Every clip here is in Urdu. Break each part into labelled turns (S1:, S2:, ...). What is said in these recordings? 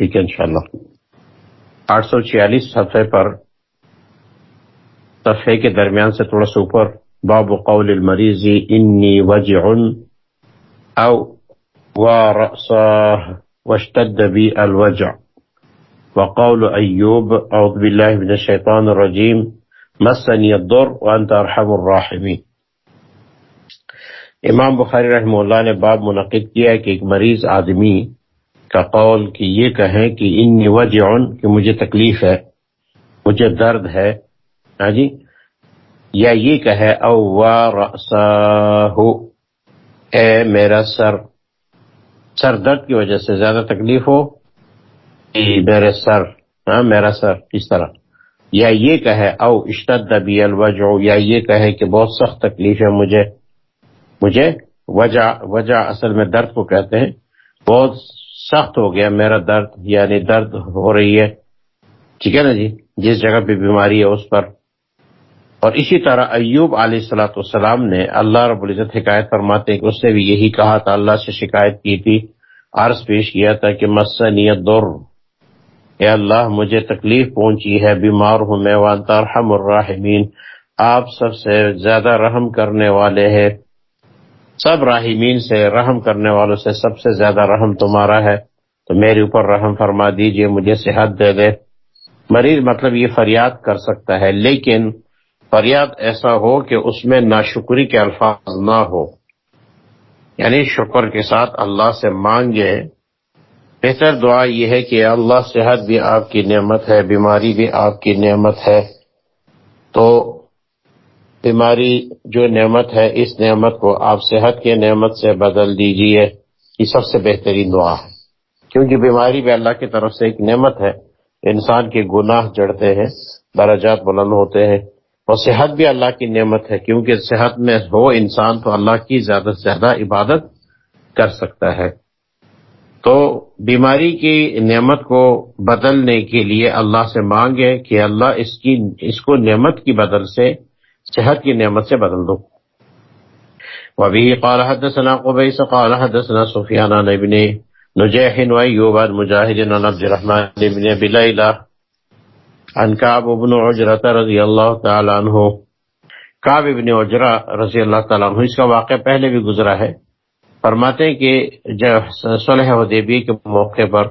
S1: ٹھیک ہے، انشاءاللہ۔ آٹھ سو چھیالیس صفحے پر، صفحے کے درمیان سے تھوڑا سا اوپر، باب قول المریض، انی وجع، او ورأساه واشتد بي الوجع. وقول ایوب، اعوذ باللہ من الشیطان الرجیم، مسنی الضر وانت ارحم الراحمین. امام بخاری رحمہ اللہ نے باب منعقد کیا کہ ایک مریض آدمی کا قول کہ یہ کہیں کہ انی وجع کہ مجھے تکلیف ہے، مجھے درد ہے۔ ہاں جی؟ یا یہ کہے او ورأساه اے میرا سر سر درد کی وجہ سے زیادہ تکلیف ہو۔ جی، میرے سر ہاں میرا سر، اس طرح۔ یا یہ کہے، او اشتد بی الوجع، یا یہ کہے کہ بہت سخت تکلیف ہے مجھے۔ مجھے وجہ وجہ اصل میں درد کو کہتے ہیں۔ بہت سخت ہو گیا، میرا درد یعنی درد ہو رہی ہے۔ ٹھیک ہے نا جی؟ جس جگہ پہ بیماری ہے اس پر۔ اور اسی طرح ایوب علیہ السلاۃ والسلام نے اللہ رب العزت حکایت فرماتے کہ اس نے بھی یہی کہا تھا، اللہ سے شکایت کی تھی، عرض پیش کیا تھا کہ مسنیت دور اے اللہ، مجھے تکلیف پہنچی ہے، بیمار ہوں میں، وانتا ارحم الراحمین۔ آپ سب سے زیادہ رحم کرنے والے ہیں۔ سب راہمین سے، رحم کرنے والوں سے سب سے زیادہ رحم تمہارا ہے۔ تو میرے اوپر رحم فرما دیجیے، مجھے صحت دے دے۔ مریض مطلب یہ فریاد کر سکتا ہے، لیکن فریاد ایسا ہو کہ اس میں ناشکری کے الفاظ نہ ہو۔ یعنی شکر کے ساتھ اللہ سے مانگے۔ بہتر دعا یہ ہے کہ اللہ صحت بھی آپ کی نعمت ہے، بیماری بھی آپ کی نعمت ہے۔ تو بیماری جو نعمت ہے، اس نعمت کو آپ صحت کے نعمت سے بدل دیجیے۔ یہ سب سے بہترین دعا ہے۔ کیونکہ بیماری بھی اللہ کی طرف سے ایک نعمت ہے انسان کے گناہ جڑتے ہیں، درجات بلند ہوتے ہیں، اور صحت بھی اللہ کی نعمت ہے۔ کیونکہ صحت میں ہو انسان تو اللہ کی زیادہ سے زیادہ عبادت کر سکتا ہے۔ تو بیماری کی نعمت کو بدلنے کے لیے اللہ سے مانگے کہ اللہ اس کی، اس کو نعمت کی بدل سے، صحت کی نعمت سے بدل دو۔ وبه قال حدثنا قبيس قال حدثنا سفيان عن ابن نجيح وأيوب عن مجاهد عن عبد الرحمن بن أبي ليلى عن كعب بن عجرة رضي الله تعالى عنه کعب ابن عجرہ رضی اللہ تعالیٰ عنہ، اس کا واقعہ پہلے بھی گزرا ہے۔ فرماتے ہیں کہ جب صلح حدیبیہ کے موقع پر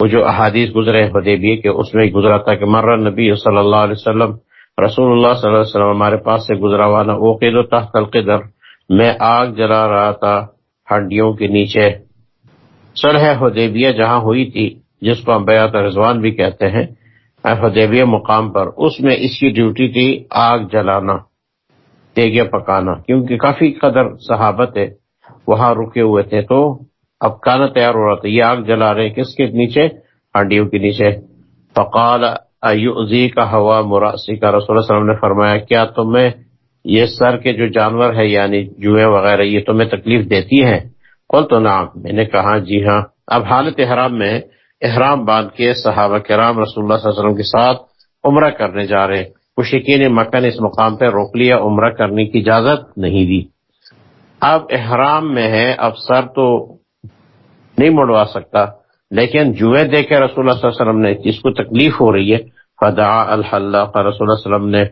S1: وہ جو احادیث گزرے حدیبیہ کے، اس میں گزرا تھا کہ مر نبی صلی اللہ علیہ وسلم، رسول اللہ صلی اللہ علیہ وسلم ہمارے پاس سے گزرا ہوا نا وہ قید و تحت القدر، میں آگ جلا رہا تھا، ہڈیوں کے نیچے۔ صلح حدیبیہ جہاں ہوئی تھی، جس کو ہم بیعت رضوان بھی کہتے ہیں، حدیبیہ مقام پر، اس میں اس کی ڈیوٹی تھی آگ جلانا تیگے پکانا، کیونکہ کافی قدر صحابت ہے وہاں رکے ہوئے تھے۔ تو اب کھانا تیار ہو رہا تھا، یہ آگ جلا رہے کس کے نیچے؟ ہڈیوں کے نیچے۔ فقال ایوزی کا ہوا مراسی کا رسول اللہ علیہ وسلم نے فرمایا، کیا تمہیں یہ سر کے جو جانور ہے یعنی جوئے وغیرہ، یہ تمہیں تکلیف دیتی ہیں؟ کل تو میں نے کہا جی ہاں۔ اب حالت احرام میں احرام باندھ کے صحابہ کرام رسول اللہ صلی اللہ علیہ وسلم کے ساتھ عمرہ کرنے جا رہے کشکی مکہ نے اس مقام پہ روک لیا، عمرہ کرنے کی اجازت نہیں دی۔ اب احرام میں ہے، اب سر تو نہیں مڑوا سکتا، لیکن جوئے دے کے رسول اللہ صلی اللہ علیہ وسلم نے جس کو تکلیف ہو رہی ہے فدا الحلہ رسول اللہ علیہ وسلم نے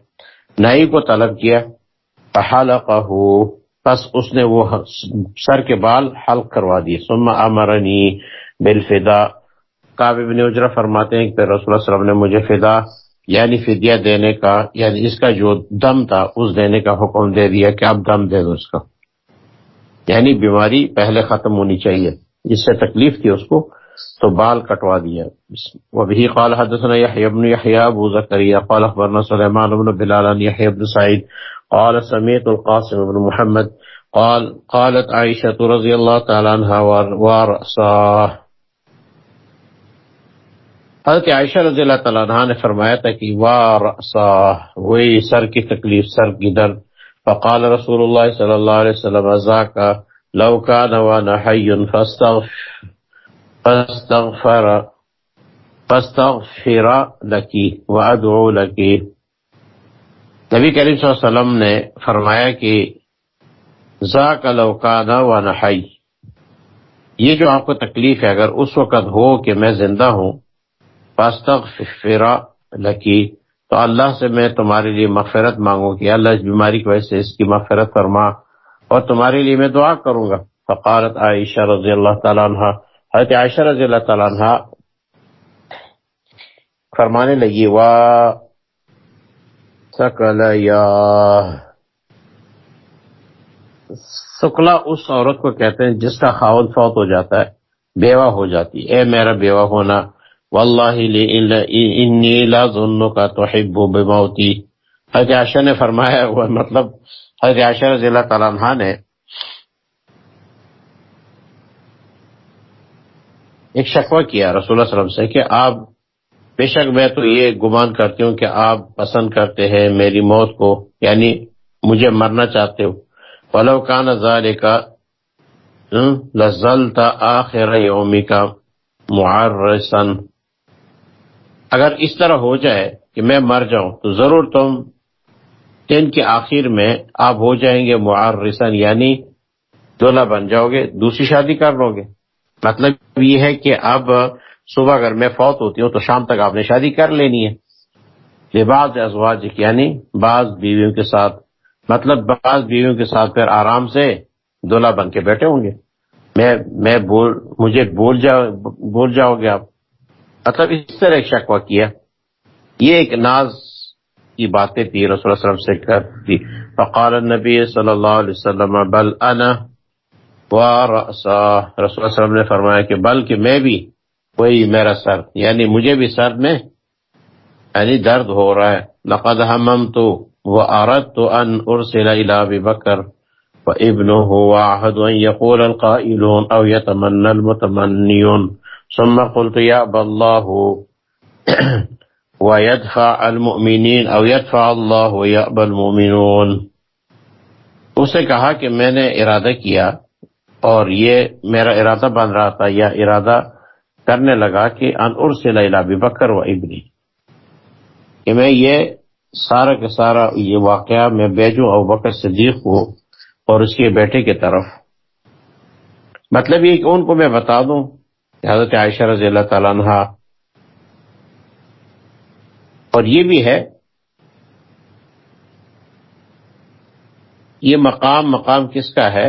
S1: نئی کو طلب کیا۔ بس اس نے وہ سر کے بال حلق کروا دیے۔ سما امرنی بالفدا۔ کاب ابن اجرا فرماتے ہیں کہ رسول اللہ علیہ وسلم نے مجھے فدا یعنی فدیہ دینے کا یعنی اس کا جو دم تھا، اس دینے کا حکم دے دیا کہ اب دم دے دو اس کا۔ یعنی بیماری پہلے ختم ہونی چاہیے۔ جس سے تکلیف تھی اس کو، تو بال کٹوا دیا۔ وبه قال حدثنا يحيى بن يحيى ابو زكريا قال اخبرنا سليمان بن بلال عن يحيى بن سعيد قال سمعت القاسم بن محمد قال، قالت عائشة رضي الله تعالى عنها ورأساه حضرت عائشہ رضی اللہ تعالیٰ عنہ نے فرمایا تھا کہ وارسا وہی سر کی تکلیف، سر کی درد. فقال رسول اللہ صلی اللہ علیہ وسلم ذاک لو كان وانا حي فاستغفر فاستغفر فاستغفر لکی، وادعو لکی. نبی کریم صلی اللہ علیہ وسلم نے فرمایا کہ ذاک لوکانا و نحی یہ جو آپ کو تکلیف ہے، اگر اس وقت ہو کہ میں زندہ ہوں لکی تو اللہ سے میں تمہارے لیے مغفرت مانگوں کہ اللہ اس بیماری کی وجہ سے اس کی مغفرت فرما اور تمہارے لیے میں دعا کروں گا۔ فقارت عائشہ رضی اللہ تعالیٰ عنہ۔ حضرت عائشہ رضی اللہ تعالیٰ عنہ فرمانے لگی، وا سکلا اس عورت کو کہتے ہیں جس کا خاون فوت ہو جاتا ہے، بیوہ ہو جاتی اے میرا بیوہ ہونا، واللہ انی لا ظنو کا توحب بموتی۔ حضرت عائشہ نے فرمایا، وہ مطلب حضرت عائشہ رضی اللہ تعالیٰ عنہ نے ایک شکوہ کیا رسول اللہ صلی اللہ علیہ وسلم سے کہ آپ بے شک میں تو یہ گمان کرتی ہوں کہ آپ پسند کرتے ہیں میری موت کو یعنی مجھے مرنا چاہتے ہو۔ فلو کان ذالک لزلتا آخر یومی کا معرسن اگر اس طرح ہو جائے کہ میں مر جاؤں، تو ضرور تم دن کے آخر میں آپ ہو جائیں گے معرسن یعنی دولہ بن جاؤ گے، دوسری شادی کر لو گے۔ مطلب یہ ہے کہ اب صبح اگر میں فوت ہوتی ہوں تو شام تک آپ نے شادی کر لینی ہے۔ یہ بعض ازواج یعنی بعض بیویوں کے ساتھ مطلب بعض بیویوں کے ساتھ پھر آرام سے دولہ بن کے بیٹھے ہوں گے۔ میں میں بول، مجھے بول جاؤ بول جاؤ گے آپ۔ مطلب اس طرح ایک شکوہ کیا۔ یہ ایک ناز کی باتیں تھی رسول اللہ علیہ وسلم سے کرتی فقال النبی صلی اللہ علیہ وسلم، بل انا ورأسا رسول اللہ علیہ وسلم نے فرمایا کہ بلکہ میں بھی وہی میرا سر۔ یعنی مجھے بھی سر میں یعنی درد ہو رہا ہے۔ لقد ہمم تو حممت وأردت أن أرسل إلى أبي بكر وابنه وعهد أن يقول القائلون أو يتمنى المتمنيون ثم قلت يأبى الله ويدفع المؤمنين أو يدفع الله ويأبى المؤمنون۔ اسے کہا کہ میں نے ارادہ کیا اور یہ میرا ارادہ بن رہا تھا یا ارادہ کرنے لگا کہ ان ارسل الى بکر و ابنی۔ کہ میں یہ سارا کا سارا یہ واقعہ میں بیجوں او بکر صدیق کو اور اس کے بیٹے کی طرف۔ مطلب یہ کہ ان کو میں بتا دوں کہ حضرت عائشہ رضی اللہ تعالیٰ عنہ۔ اور یہ بھی ہے، یہ مقام مقام کس کا ہے؟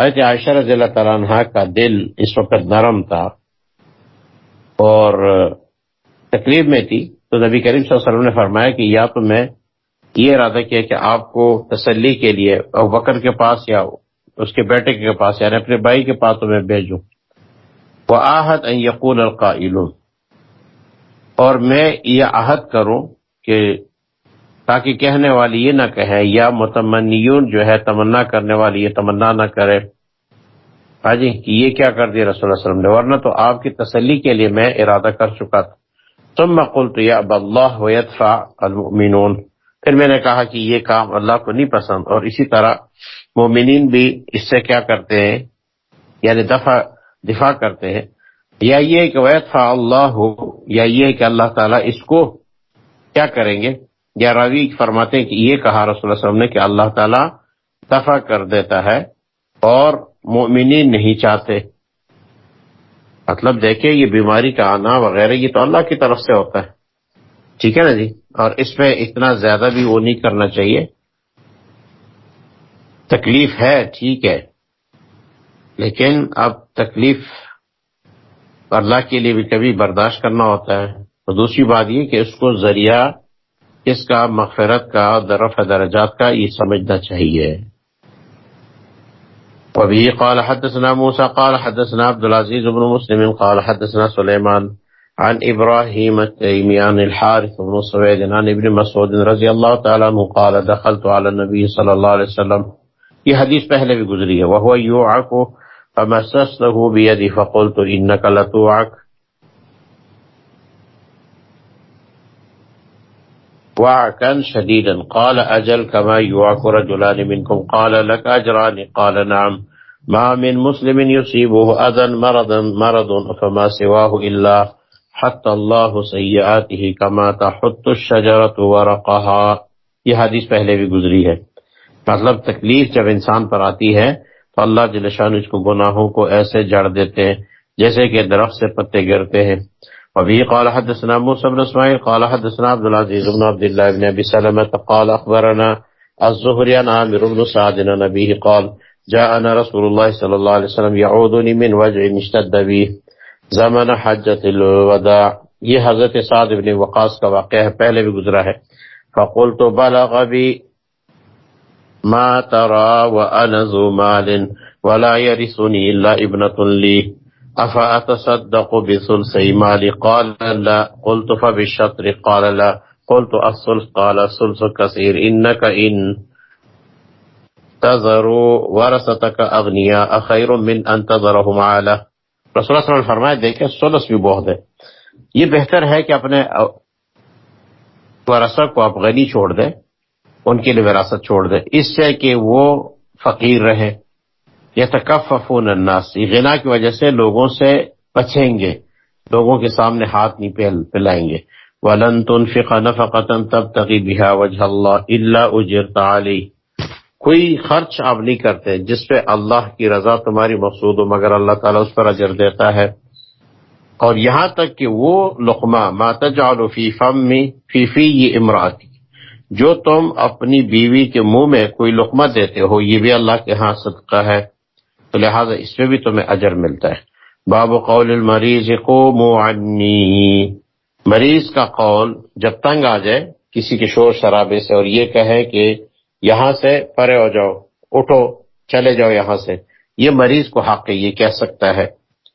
S1: حضرت عائشہ رضی اللہ تعالیٰ عنہ کا دل اس وقت نرم تھا۔ اور تکلیف میں تھی، تو نبی کریم صلی اللہ علیہ وسلم نے فرمایا کہ یا تو میں یہ ارادہ کیا کہ آپ کو تسلی کے لیے بکر کے پاس یا اس کے بیٹے کے پاس یعنی اپنے بھائی کے پاس تو میں بھیجوں۔ وہ آہد یقول القائل اور میں یہ عہد کروں کہ تاکہ کہنے والی یہ نہ کہے، یا متمنیون جو ہے تمنا کرنے والی، یہ تمنا نہ کرے۔ ہاں جی کہ یہ کیا کر دیا رسول اللہ علیہ وسلم نے؟ ورنہ تو آپ کی تسلی کے لیے میں ارادہ کر چکا تھا۔ ثم قلت، یا اب اللہ، ویدفع المؤمنون پھر میں نے کہا کہ یہ کام اللہ کو نہیں پسند۔ اور اسی طرح مومنین بھی اس سے کیا کرتے ہیں؟ یعنی دفع، دفاع کرتے ہیں۔ یا یہ کہ ویدفع اللہ ہو یا یہ کہ اللہ تعالیٰ اس کو کیا کریں گے؟ یا روی فرماتے ہیں کہ یہ کہا رسول اللہ علیہ وسلم نے کہ اللہ تعالیٰ دفع کر دیتا ہے اور مومنین نہیں چاہتے۔ مطلب دیکھیں یہ بیماری کا آنا وغیرہ، یہ تو اللہ کی طرف سے ہوتا ہے۔ ٹھیک ہے نا جی؟ اور اس میں اتنا زیادہ بھی وہ نہیں کرنا چاہیے۔ تکلیف ہے، ٹھیک ہے۔ لیکن اب تکلیف اللہ کے لیے بھی کبھی برداشت کرنا ہوتا ہے۔ اور دوسری بات یہ کہ اس کو ذریعہ اس کا مغفرت کا، درف درجات کا یہ سمجھنا چاہیے۔ وبه قال حدثنا موسى قال حدثنا عبد العزيز بن مسلم قال حدثنا سليمان عن إبراهيم التيمي عن الحارث بن سويد عن ابن مسعود رضي الله تعالى عنه قال دخلت على النبي صلى الله عليه وسلم. یہ حدیث پہلے بھی گزری ہے وهو يوعك فمسسته بيدي فقلت إنك لتوعك. وعكا شديدا قال أجل كما يوعك رجلان منكم؟ قال لك أجران قال نعم ما من مسلم يصيبه أذى، مرضا مرض فما سواه إلا حتى الله سيئاته كما تحط الشجرة ورقها. یہ حدیث پہلے بھی گزری ہے۔ مطلب تکلیف جب انسان پر آتی ہے تو اللہ جلشان اس کو گناہوں کو ایسے جڑ دیتے ہیں جیسے کہ درخت سے پتے گرتے ہیں۔ وبه قال حدثنا موسى بن اسماعيل قال حدثنا عبد العزيز بن عبد الله بن ابي سلمة قال اخبرنا الزهري عن عامر بن سعد نبيه قال جاءنا رسول الله صلى الله عليه وسلم يعودني من وجع اشتد به. زمن حجة الوداع. یہ حضرت سعد بن وقاص کا واقعہ ہے، پہلے بھی گزرا ہے۔ فقلت بلغ بي ما ترى وانا ذو مال ولا يرثني الا ابنة لي. افاتصدق بثلثي مالي؟ قال لا. قلت فبالشطر؟ قال لا. قلت الثلث؟ قال الثلث كثير. انك ان تذروا ورثتك اغنياء خير من ان تذرهم رسول اللہ صلی اللہ علیہ وسلم فرمایا، دیکھیں سلس بھی بہت ہے۔ یہ بہتر ہے کہ اپنے ورثہ کو آپ غنی چھوڑ دیں، ان کے لیے وراثت چھوڑ دیں۔ اس سے کہ وہ فقیر رہے یتکففون الناس، یہ غنا کی وجہ سے لوگوں سے بچیں گے۔ لوگوں کے سامنے ہاتھ نہیں پھیل پلائیں گے۔ ولن تنفق نفقتا تبتغي بها وجه الله الا اجرت عليه۔ کوئی خرچ آپ نہیں کرتے، جس پہ اللہ کی رضا تمہاری مقصود ہو، مگر اللہ تعالیٰ اس پر اجر دیتا ہے۔ اور یہاں تک کہ وہ لقمہ، ما تجعل فی فم فی فی یہ امراتی، جو تم اپنی بیوی کے منہ میں کوئی لقمہ دیتے ہو، یہ بھی اللہ کے ہاں صدقہ ہے۔ تو لہٰذا اس میں بھی تمہیں اجر ملتا ہے۔ باب قول المریض، قوموا عنی۔ مریض کا قول جب تنگ آ جائے، کسی کے شور شرابے سے اور یہ کہے کہ یہاں سے پرے ہو جاؤ، اٹھو، چلے جاؤ یہاں سے۔ یہ مریض کو حق ہے، یہ کہہ سکتا ہے۔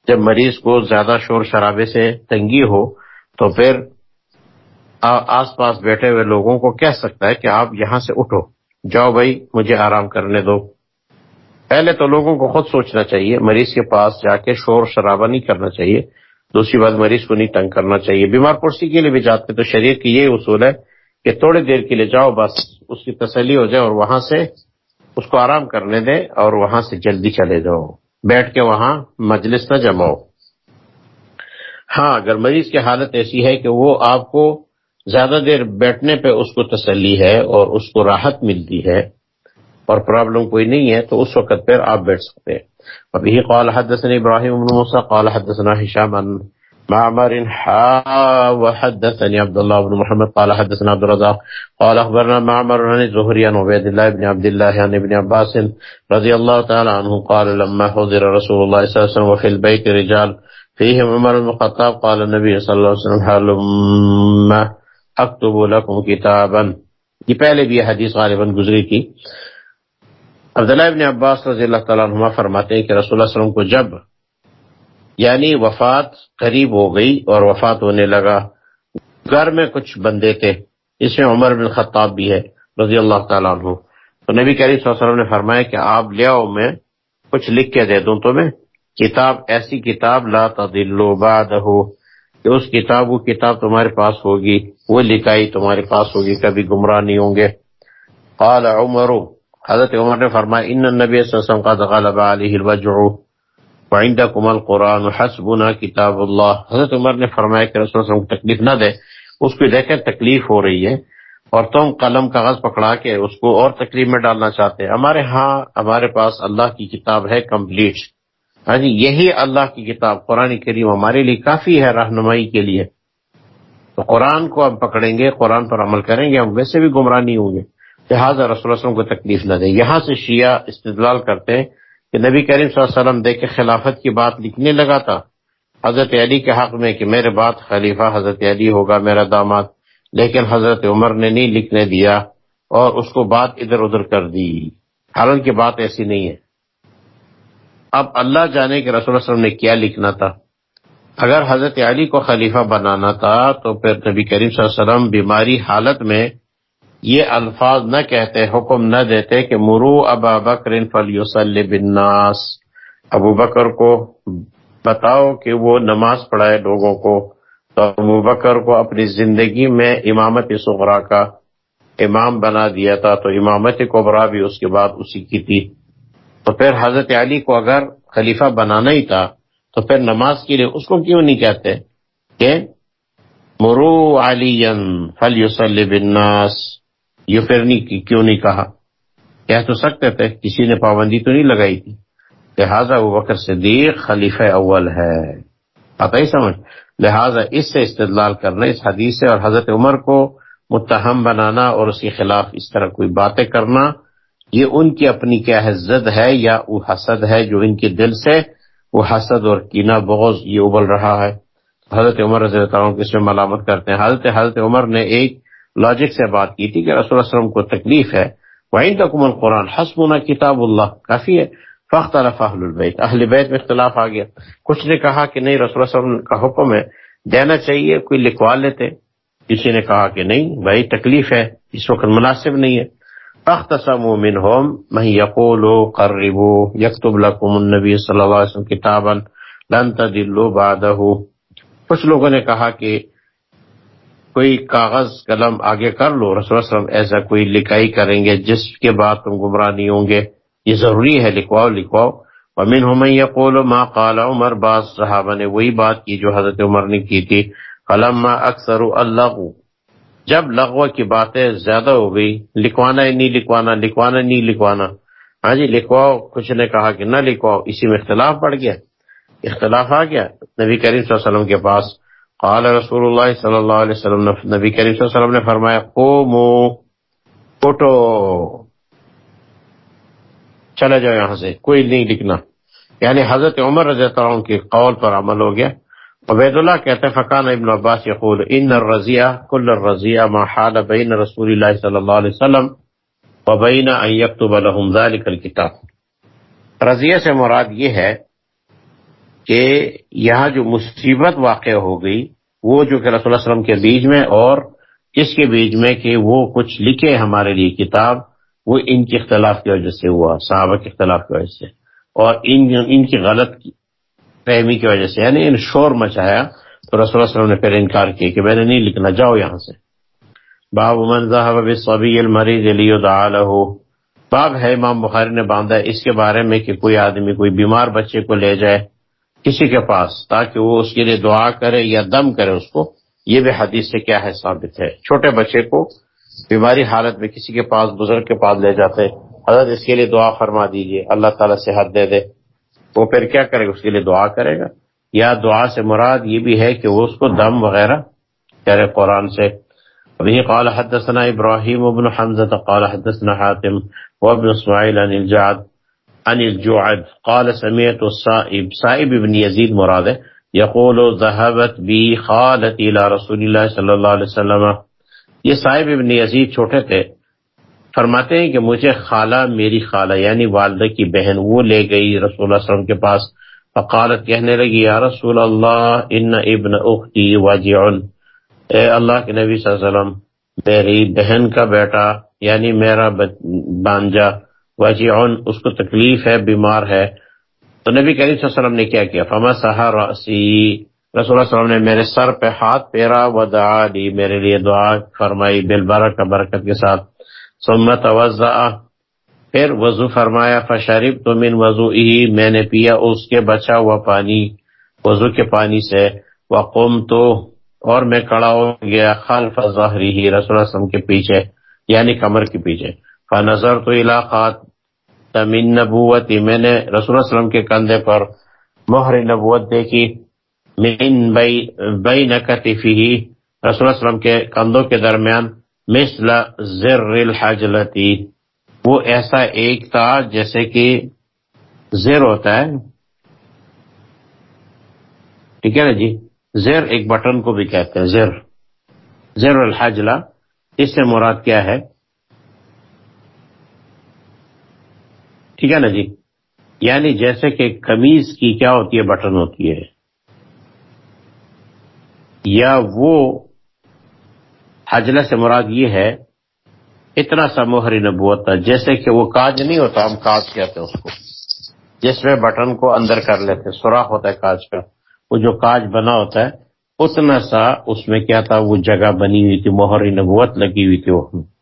S1: جب مریض کو زیادہ شور شرابے سے تنگی ہو، تو پھر آس پاس بیٹھے ہوئے لوگوں کو کہہ سکتا ہے کہ آپ یہاں سے اٹھو۔ جاؤ بھائی، مجھے آرام کرنے دو۔ پہلے تو لوگوں کو خود سوچنا چاہیے، مریض کے پاس جا کے شور شرابہ نہیں کرنا چاہیے۔ دوسری بات، مریض کو نہیں تنگ کرنا چاہیے۔ بیمار پرسی کے لیے بھی جاتے تو شریعت کی یہ اصول ہے کہ تھوڑی دیر کے لیے جاؤ، بس اس کی تسلی ہو جائے اور وہاں سے اس کو آرام کرنے دے اور وہاں سے جلدی چلے جاؤ۔ بیٹھ کے وہاں مجلس نہ جماؤ۔ ہاں اگر مریض کی حالت ایسی ہے کہ وہ آپ کو زیادہ دیر بیٹھنے پہ اس کو تسلی ہے اور اس کو راحت ملتی ہے اور پرابلم کوئی نہیں ہے، تو اس وقت پھر آپ بیٹھ سکتے ہیں۔ ابھی قال حدثنا ابراہیم بن موسى قال حدثنا هشام معمر حا وحدثني عبد الله بن محمد قال حدثنا عبد الرزاق قال اخبرنا معمر عن الزهري عن عبيد الله بن عبد الله عن ابن عباس رضي الله تعالى عنه قال لما حضر رسول الله صلى الله عليه وسلم وفي البيت رجال فيهم عمر بن الخطاب قال النبي صلى الله عليه وسلم هلما اكتب لكم كتابا یہ پہلے بھی حدیث غالباً گزری تھی عبداللہ ابن عباس رضی اللہ تعالیٰ عنہ فرماتے ہیں کہ رسول اللہ علیہ وسلم کو جب یعنی وفات قریب ہو گئی اور وفات ہونے لگا۔ گھر میں کچھ بندے تھے، اس میں عمر بن خطاب بھی ہے، رضی اللہ تعالیٰ عنہ۔ تو نبی کریم صلی اللہ علیہ وسلم نے فرمایا کہ آپ لے آؤ، میں کچھ لکھ کے دے دوں تمہیں۔ کتاب، ایسی کتاب، لا تدلو بعدہ کہ اس کتاب، وہ کتاب تمہارے پاس ہوگی، وہ لکھائی تمہارے پاس ہوگی، کبھی گمراہ نہیں ہوں گے۔ قال عمر، حضرت عمر نے فرمایا، ان النبی صلی اللہ علیہ وسلم قد غلب علیہ الوجع. وعندکم القرآن حسبنا کتاب اللہ حضرت عمر نے فرمایا کہ رسول اللہ وسلم کو تکلیف نہ دے، اس کو دیکھ کر تکلیف ہو رہی ہے۔ اور تم قلم، کاغذ پکڑا کے اس کو اور تکلیف میں ڈالنا چاہتے ہیں۔ ہمارے ہاں ہمارے پاس اللہ کی کتاب ہے کمپلیٹ۔ ہاں جی یہی اللہ کی کتاب قرآن کریم ہمارے لیے کافی ہے رہنمائی کے لیے۔ تو قرآن کو ہم پکڑیں گے، قرآن پر عمل کریں گے، ہم ویسے بھی گمراہ نہیں ہوں گے۔ لہٰذا رسول اللہ وسلم کو تکلیف نہ دیں۔ یہاں سے شیعہ استدلال کرتے ہیں۔ کہ نبی کریم صلی اللہ علیہ وسلم دیکھ کے خلافت کی بات لکھنے لگا تھا، حضرت علی کے حق میں کہ میرے بات خلیفہ حضرت علی ہوگا میرا داماد، لیکن حضرت عمر نے نہیں لکھنے دیا اور اس کو بات ادھر ادھر کر دی۔ حالانکہ بات ایسی نہیں ہے۔ اب اللہ جانے کہ رسول اللہ علیہ وسلم نے کیا لکھنا تھا۔ اگر حضرت علی کو خلیفہ بنانا تھا تو پھر نبی کریم صلی اللہ علیہ وسلم بیماری حالت میں یہ الفاظ نہ کہتے، حکم نہ دیتے کہ مرو ابا بکر فلیوسل بناس ابو بکر کو بتاؤ کہ وہ نماز پڑھائے لوگوں کو۔ تو ابو بکر کو اپنی زندگی میں امامت سغرا کا امام بنا دیا تھا، تو امامت قبرا بھی اس کے بعد اسی کی تھی۔ تو پھر حضرت علی کو اگر خلیفہ بنانا ہی تھا، تو پھر نماز کے لیے اس کو کیوں نہیں کہتے کہ مرو علی فلیوسل بناس یہ پھر نہیں کیوں نہیں کہا؟ کہہ تو سکتے تھے، کسی نے پابندی تو نہیں لگائی تھی۔ لہذا وہ بکر صدیق خلیفہ اول ہے۔ آتا ہی سمجھ، لہذا اس سے استدلال کرنا، اس حدیث سے اور حضرت عمر کو متہم بنانا اور اس کے خلاف اس طرح کوئی باتیں کرنا، یہ ان کی اپنی کیا ہے، زد ہے یا وہ حسد ہے جو ان کے دل سے، وہ حسد اور کینا بغض یہ ابل رہا ہے۔ حضرت عمر رضی اللہ عنہ اس میں ملامت کرتے ہیں۔ حضرت حضرت عمر نے ایک لاجک سے بات کی تھی کہ رسول اللہ علیہ وسلم کو تکلیف ہے۔ وائن تکم القرآن حسب کتاب اللہ کافی ہے۔ فخت اہل البیت اہل بیت میں اختلاف آ گیا۔ کچھ نے کہا کہ نہیں، رسول اللہ علیہ وسلم کا حکم ہے۔ دینا چاہیے، کوئی لکھوا لیتے کسی نے کہا کہ نہیں، بھائی تکلیف ہے، اس وقت مناسب نہیں ہے۔ فخت سمو من ہوم میں یقول قربو یکتب لکم النبی صلی اللہ علیہ وسلم کتابا لن تدلو بعدہ کچھ لوگوں نے کہا کہ کوئی کاغذ قلم آگے کر لو، رسول اللہ علیہ وسلم ایسا کوئی لکھائی کریں گے جس کے بعد تم گمراہ نہیں ہوں گے۔ یہ ضروری ہے، لکھواؤ لکھواؤ۔ امین ہو یقول ما قال عمر، بعض صحابہ نے وہی بات کی جو حضرت عمر نے کی تھی۔ قلم اکثر اللہ جب لغو کی باتیں زیادہ ہو گئی، لکھوانا ہے، نہیں لکھوانا لکھوانا نہیں لکھوانا۔ ہاں جی لکھواؤ۔ کچھ نے کہا کہ نہ لکھواؤ، اسی میں اختلاف بڑھ گیا۔ اختلاف آ گیا نبی کریم صلی اللہ علیہ وسلم کے پاس۔ قال رسول اللہ صلی اللہ علیہ وسلم، نبی کریم صلی اللہ علیہ وسلم نے فرمایا قومو اٹھو چلا جاؤ یہاں سے، کوئی نہیں لکھنا۔ یعنی حضرت عمر رضی اللہ عنہ کے قول پر عمل ہو گیا۔ عبید اللہ کہتے فقان ابن عباس یقول، ان الرضیہ کل الرضیہ ما حال بین رسول اللہ صلی اللہ علیہ وسلم وبین ان یکتب لهم ذلك الكتاب۔ رضیہ سے مراد یہ ہے کہ یہاں جو مصیبت واقع ہو گئی، وہ جو کہ رسول اللہ علیہ وسلم کے بیچ میں اور اس کے بیچ میں کہ وہ کچھ لکھے ہمارے لیے کتاب، وہ ان کے اختلاف کی وجہ سے ہوا، صحابہ کے اختلاف کی وجہ سے اور ان ان کی غلط فہمی کی وجہ سے یعنی ان شور مچایا تو رسول اللہ علیہ وسلم نے پھر انکار کیا کہ میں نے نہیں لکھنا، جاؤ یہاں سے۔ باب من ذهب بالصبي المريض ليدعى له۔ باب ہے امام بخاری نے باندھا اس کے بارے میں کہ کوئی آدمی، کوئی بیمار بچے کو لے جائے کسی کے پاس، تاکہ وہ اس کے لیے دعا کرے یا دم کرے اس کو، یہ بھی حدیث سے کیا ہے ثابت ہے۔ چھوٹے بچے کو بیماری حالت میں کسی کے پاس، بزرگ کے پاس لے جاتے، حضرت اس کے لیے دعا فرما دیجیے، اللہ تعالیٰ سے حد دے دے۔ وہ پھر کیا کرے گا؟ اس کے لیے دعا کرے گا۔ یا دعا سے مراد یہ بھی ہے کہ وہ اس کو دم وغیرہ کرے قرآن سے۔ ابھی قال حدثنا ابراہیم ابن حمزة قال حدثنا حاتم وابن اسماعیل عن الجعد۔ عن الجعد. قال سمعت الصائب. صائب ابن یزید مراد ہے. یقول ذهبت بی خالتی الى رسول اللہ صلی اللہ علیہ وسلم. یہ صاحب ابن یزید چھوٹے تھے. فرماتے ہیں کہ مجھے خالہ میری خالہ یعنی والدہ کی بہن وہ لے گئی رسول اللہ علیہ وسلم کے پاس. فقالت کہنے لگی، یا رسول اللہ، ان ابن اختی واجعن اے اللہ کے نبی صلی اللہ علیہ وسلم، میری بہن کا بیٹا یعنی میرا بانجا واجعن اس کو تکلیف ہے، بیمار ہے۔ تو نبی کریم صلی اللہ علیہ وسلم نے کیا کیا؟ فما سہا رأسی رسول اللہ علیہ وسلم نے میرے سر پہ ہاتھ پیرا و دعا دی میرے لیے دعا فرمائی بل برکت برکت کے ساتھ۔ سمت توزع پھر وضو فرمایا فشریب تو من وضو ہی میں نے پیا، اس کے بچا ہوا پانی، وضو کے پانی سے۔ وقوم تو اور میں کڑا ہو گیا خلف ظاہری ہی رسول اللہ وسلم کے پیچھے یعنی کمر کے پیچھے۔ فنظر تو علاقات تمین نبوتی میں نے رسول اللہ وسلم کے کندھے پر مہر نبوت دیکھی. من بین کتفی رسول اللہ وسلم کے کندھوں کے درمیان مثل زر الحجلتی. وہ ایسا ایک تھا جیسے کہ زر ہوتا ہے. ٹھیک ہے نا جی؟ زیر ایک بٹن کو بھی کہتے ہیں، زر. زر الحجلہ. اس سے مراد کیا ہے؟ ٹھیک ہے نا جی؟ یعنی جیسے کہ کمیز کی کیا ہوتی ہے؟ بٹن ہوتی ہے۔ یا وہ حجلہ سے مراد یہ ہے، اتنا سا مہری نبوت تھا، جیسے کہ وہ کاج نہیں ہوتا، ہم کاج کہتے ہیں اس کو۔ جس میں بٹن کو اندر کر لیتے، سوراخ ہوتا ہے کاج کا۔ وہ جو کاج بنا ہوتا ہے، اتنا سا اس میں کیا تھا؟ وہ جگہ بنی ہوئی تھی، مہری نبوت لگی ہوئی تھی وہ۔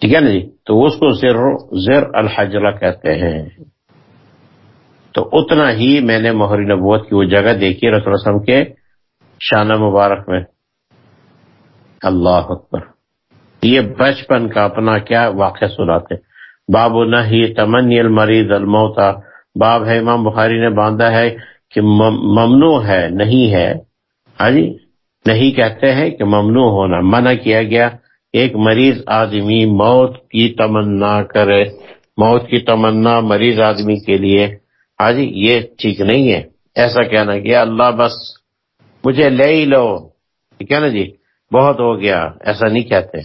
S1: ٹھیک ہے نا جی؟ تو اس کو زیر زیر الحجلہ کہتے ہیں۔ تو اتنا ہی میں نے مہری نبوت کی وہ جگہ دیکھی رسول وسلم کے شانہ مبارک میں۔ اللہ اکبر۔ یہ بچپن کا اپنا کیا واقعہ سناتے باب نہی تمنی المریض الموتا باب ہے امام بخاری نے باندھا ہے کہ ممنوع ہے، نہیں ہے۔ ہاں جی؟ نہیں کہتے ہیں کہ ممنوع ہونا، منع کیا گیا۔ ایک مریض آدمی موت کی تمنا کرے، موت کی تمنا مریض آدمی کے لیے۔ ہاں جی یہ ٹھیک نہیں ہے۔ ایسا کہنا کہ اللہ بس مجھے لے ہی لو۔ ٹھیک ہے نا جی؟ بہت ہو گیا۔ ایسا نہیں کہتے۔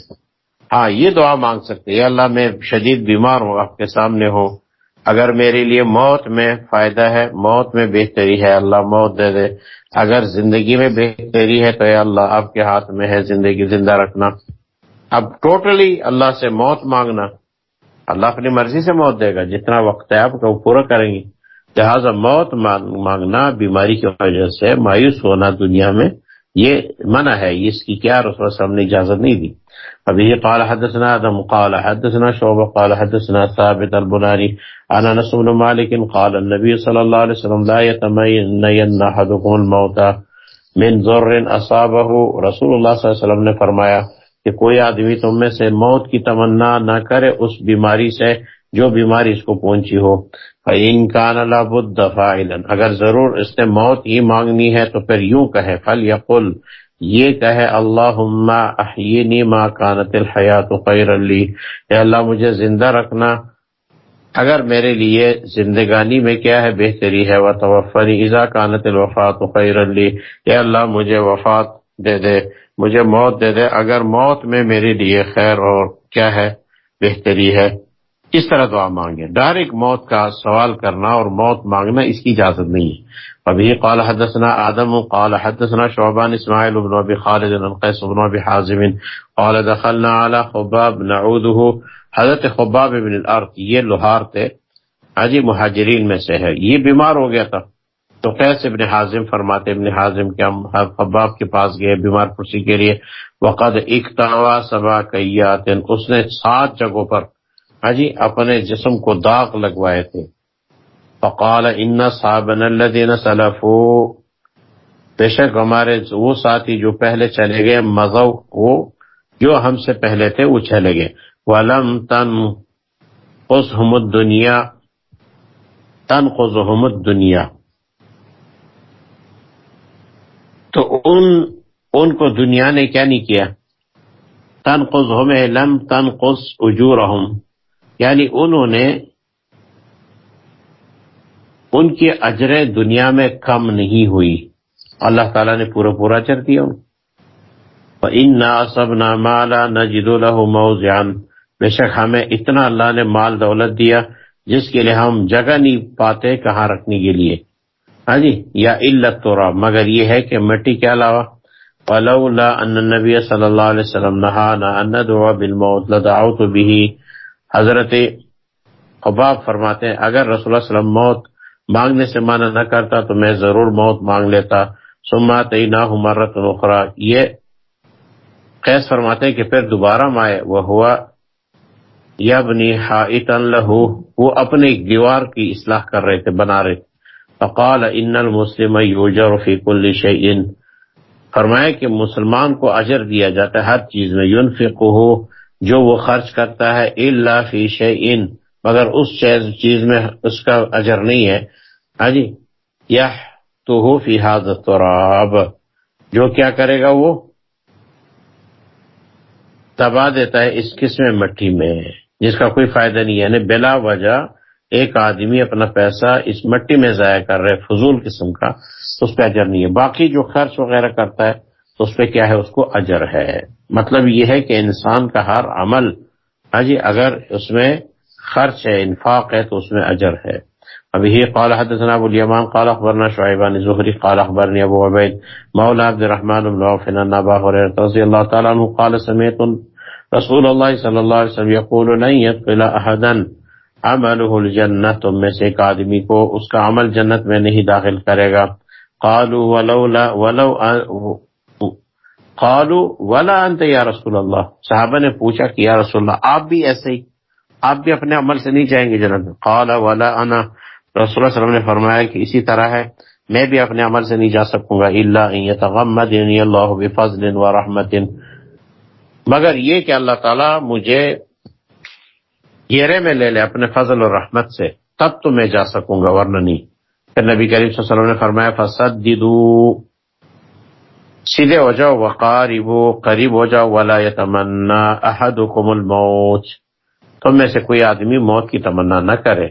S1: ہاں یہ دعا مانگ سکتے اللہ، میں شدید بیمار ہوں، آپ کے سامنے ہوں۔ اگر میرے لیے موت میں فائدہ ہے، موت میں بہتری ہے، اللہ موت دے دے۔ اگر زندگی میں بہتری ہے تو اللہ، آپ کے ہاتھ میں ہے زندگی، زندہ رکھنا۔ اب ٹوٹلی اللہ سے موت مانگنا اللہ اپنی مرضی سے موت دے گا، جتنا وقت ہے آپ کو وہ پورا کریں گے۔ لہٰذا موت مانگنا بیماری کی وجہ سے مایوس ہونا دنیا میں یہ منع ہے، اس کی کیا رسول صاحب نے اجازت نہیں دی۔ ابھی قال حدثنا آدم، قال حدثنا شعب قال حدثنا ثابت البناني انا نس بن مالك قال النبي صلى الله عليه وسلم لا يتمين احدكم الموت من ضر اصابه۔ رسول اللہ صلی اللہ علیہ وسلم نے فرمایا کہ کوئی آدمی تم میں سے موت کی تمنا نہ کرے اس بیماری سے جو بیماری اس کو پہنچی ہو۔ ان کا لابد فاعلا۔ اگر ضرور اس نے موت ہی مانگنی ہے تو پھر یوں کہے فل یا یہ کہے اللہ احینی ما کانت الحیات خیر علی اے اللہ، مجھے زندہ رکھنا۔ اگر میرے لیے زندگانی میں کیا ہے بہتری ہے؟ وہ توفری اذا کانت الوفات خیر علی اے اللہ، مجھے وفات دے دے۔ مجھے موت دے دے، اگر موت میں میرے لیے خیر اور کیا ہے؟ بہتری ہے۔ اس طرح دعا مانگے ڈائریکٹ موت کا سوال کرنا اور موت مانگنا اس کی اجازت نہیں ہے۔ ابھی قال حدثنا آدم، قال حدثنا شعبان، اسماعیل بن ابی خالد القیس بن ابی حازم، قال دخلنا على خباب نعوده حضرت خباب بن الارض، یہ لوہار تھے۔ حجی مہاجرین میں سے ہے۔ یہ بیمار ہو گیا تھا۔ تو قیس ابن حازم فرماتے ابن حازم کے ہم خباب کے پاس گئے بیمار پرسی کے لیے، وقد اکتوا سبا کیات اس نے سات جگہوں پر حجی اپنے جسم کو داغ لگوائے تھے۔ فقال ان صابن الذين سلفوا بے شک ہمارے وہ ساتھی جو پہلے چلے گئے مزو وہ جو ہم سے پہلے تھے، وہ چلے گئے۔ ولم تن قصهم الدنیا تنقضهم الدنیا۔ تو ان ان کو دنیا نے کیا نہیں کیا؟ تنقضهم لم تنقص اجورهم یعنی انہوں نے ان کی اجریں دنیا میں کم نہیں ہوئی۔ اللہ تعالیٰ نے پورا پورا چر دیا۔ ان سب نہ مالا نہ جد الحم بے شک ہمیں اتنا اللہ نے مال دولت دیا جس کے لیے ہم جگہ نہیں پاتے کہاں رکھنے کے لیے۔ ہاں جی یا علت تو مگر یہ ہے کہ مٹی کے علاوہ۔ فلولا ان نبی صلی اللہ علیہ وسلم نہا نہ ان دعا بالموت لدعوت به۔ حضرت خباب فرماتے ہیں، اگر رسول اللہ علیہ وسلم موت مانگنے سے مانا نہ کرتا تو میں ضرور موت مانگ لیتا۔ سما تینا مرت نخرا یہ قیس فرماتے ہیں کہ پھر دوبارہ مائے وہ ہوا یبنی حائطن لہو۔ وہ اپنے دیوار کی اصلاح کر رہے تھے، بنا رہے تھے۔ فقال ان المسلم یوجر فی کل شیئن فرمایا کہ مسلمان کو اجر دیا جاتا ہے، ہر چیز میں ينفقه، جو وہ خرچ کرتا ہے، الا فی شیئن مگر اس چیز میں اس کا اجر نہیں ہے۔ ہاں جی یا تو ہو فی حاضت جو کیا کرے گا وہ؟ تبا دیتا ہے اس قسم مٹی میں، جس کا کوئی فائدہ نہیں ہے یعنی بلا وجہ ایک آدمی اپنا پیسہ اس مٹی میں ضائع کر رہے فضول قسم کا، تو اس پہ اجر نہیں ہے۔ باقی جو خرچ وغیرہ کرتا ہے، تو اس پہ کیا ہے؟ اس کو اجر ہے۔ مطلب یہ ہے کہ انسان کا ہر عمل ہاں جی اگر اس میں خرچ ہے، انفاق ہے، تو اس میں اجر ہے۔ ابھی قال حدثنا ابو اليمان، قال اخبرنا شعيبان الزهري قال اخبرني ابو عبيد مولى عبد الرحمن بن عوف، ان ابا هريره رضي الله تعالى عنه قال سمعت رسول الله صلى الله عليه وسلم يقول لن يدخل احدا عمله الجنه تم میں سے ایک آدمی کو اس کا عمل جنت میں نہیں داخل کرے گا۔ قالوا ولولا، ولو قالوا ولا انت یا رسول اللہ۔ صحابہ نے پوچھا کہ یا رسول اللہ، آپ بھی ایسے ہی، آپ بھی اپنے عمل سے نہیں جائیں گے جنت قال ولا انا رسول اللہ علیہ وسلم نے فرمایا کہ اسی طرح ہے، میں بھی اپنے عمل سے نہیں جا سکوں گا اللہ یتغمدنی اللہ بفضل و مگر یہ کہ اللہ تعالی مجھے گھیرے میں لے لے اپنے فضل اور رحمت سے، تب تو میں جا سکوں گا، ورنہ نہیں۔ پھر نبی کریم صلی اللہ علیہ وسلم نے فرمایا فسد سیدھے ہو جاؤ وقارب قریب ہو جاؤ، ولا یتمنا احدکم الموت۔ تم میں سے کوئی آدمی موت کی تمنا نہ کرے۔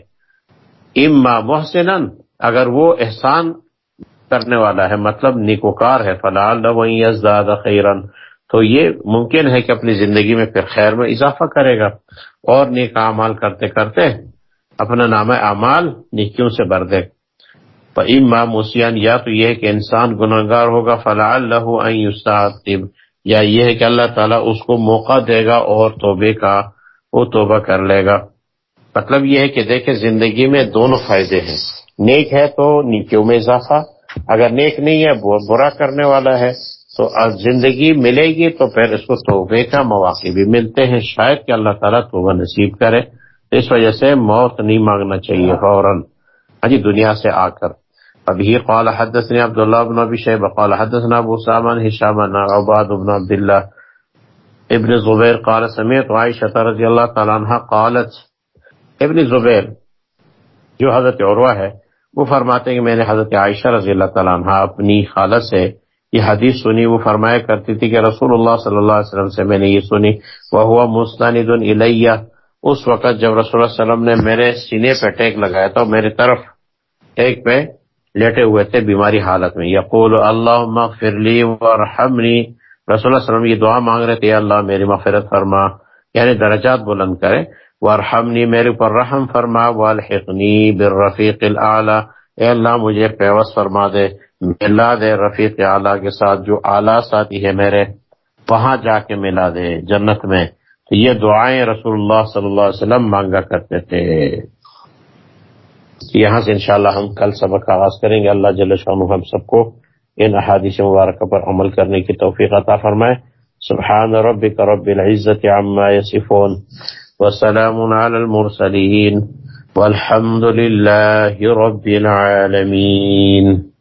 S1: اما محسنا۔ اگر وہ احسان کرنے والا ہے مطلب نیکوکار ہے فلال خیرن تو یہ ممکن ہے کہ اپنی زندگی میں پھر خیر میں اضافہ کرے گا۔ اور نیک اعمال کرتے کرتے اپنا نام اعمال نیکیوں سے بھر دے۔ اما مسیان یا تو یہ ہے کہ انسان گناہ گار ہوگا فلاح اللہ یا یہ ہے کہ اللہ تعالیٰ اس کو موقع دے گا اور توبے کا، وہ توبہ کر لے گا۔ مطلب یہ ہے کہ دیکھیں زندگی میں دونوں فائدے ہیں۔ نیک ہے تو نیکیوں میں اضافہ، اگر نیک نہیں ہے برا کرنے والا ہے۔ تو زندگی ملے گی تو پھر اس کو توبے کا مواقع بھی ملتے ہیں۔ شاید کہ اللہ تعالیٰ توبہ نصیب کرے۔ اس وجہ سے موت نہیں مانگنا چاہیے فوراً۔ ہاں جی دنیا سے آ کر۔ ابھی قال حدثني عبد الله بن ابي شيبه قال حدثنا ابو سامان هشام بن عباد بن عبد الله ابن زبیر، قال سمعت عائشہ رضی اللہ تعالی عنہ قالت، ابن زبیر جو حضرت عروہ ہے، وہ فرماتے ہیں کہ میں نے حضرت عائشہ رضی اللہ تعالیٰ عنہ اپنی خالہ سے یہ حدیث سنی، وہ فرمایا کرتی تھی کہ رسول اللہ صلی اللہ علیہ وسلم سے میں نے یہ سنی وہ ہوا مستند الیہ، اس وقت جب رسول اللہ علیہ وسلم نے میرے سینے پہ ٹیک لگایا تھا میری طرف ٹیک پہ لیٹے ہوئے تھے بیماری حالت میں۔ یقول اللہ فرلی ورحمنی رسول اللہ علیہ وسلم یہ دعا مانگ رہے تھے اللہ میری مغفرت فرما یعنی درجات بلند کرے۔ ورحمنی میرے اوپر رحم فرما، والحقنی بالرفیق الاعلی۔ اے اللہ، مجھے پیوس فرما دے۔ ملا دے، رفیق اعلیٰ کے ساتھ جو اعلیٰ ساتھی ہے میرے، وہاں جا کے ملا دے جنت میں۔ تو یہ دعائیں رسول اللہ صلی اللہ علیہ وسلم مانگا کرتے تھے۔ یہاں سے انشاءاللہ ہم کل سبق آغاز کریں گے۔ اللہ جل شاہ ہم سب کو ان احادیث مبارکہ پر عمل کرنے کی توفیق عطا فرمائے۔ سبحان ربک رب العزت عما یصفون وسلام علی المرسلین والحمد للہ رب العالمین۔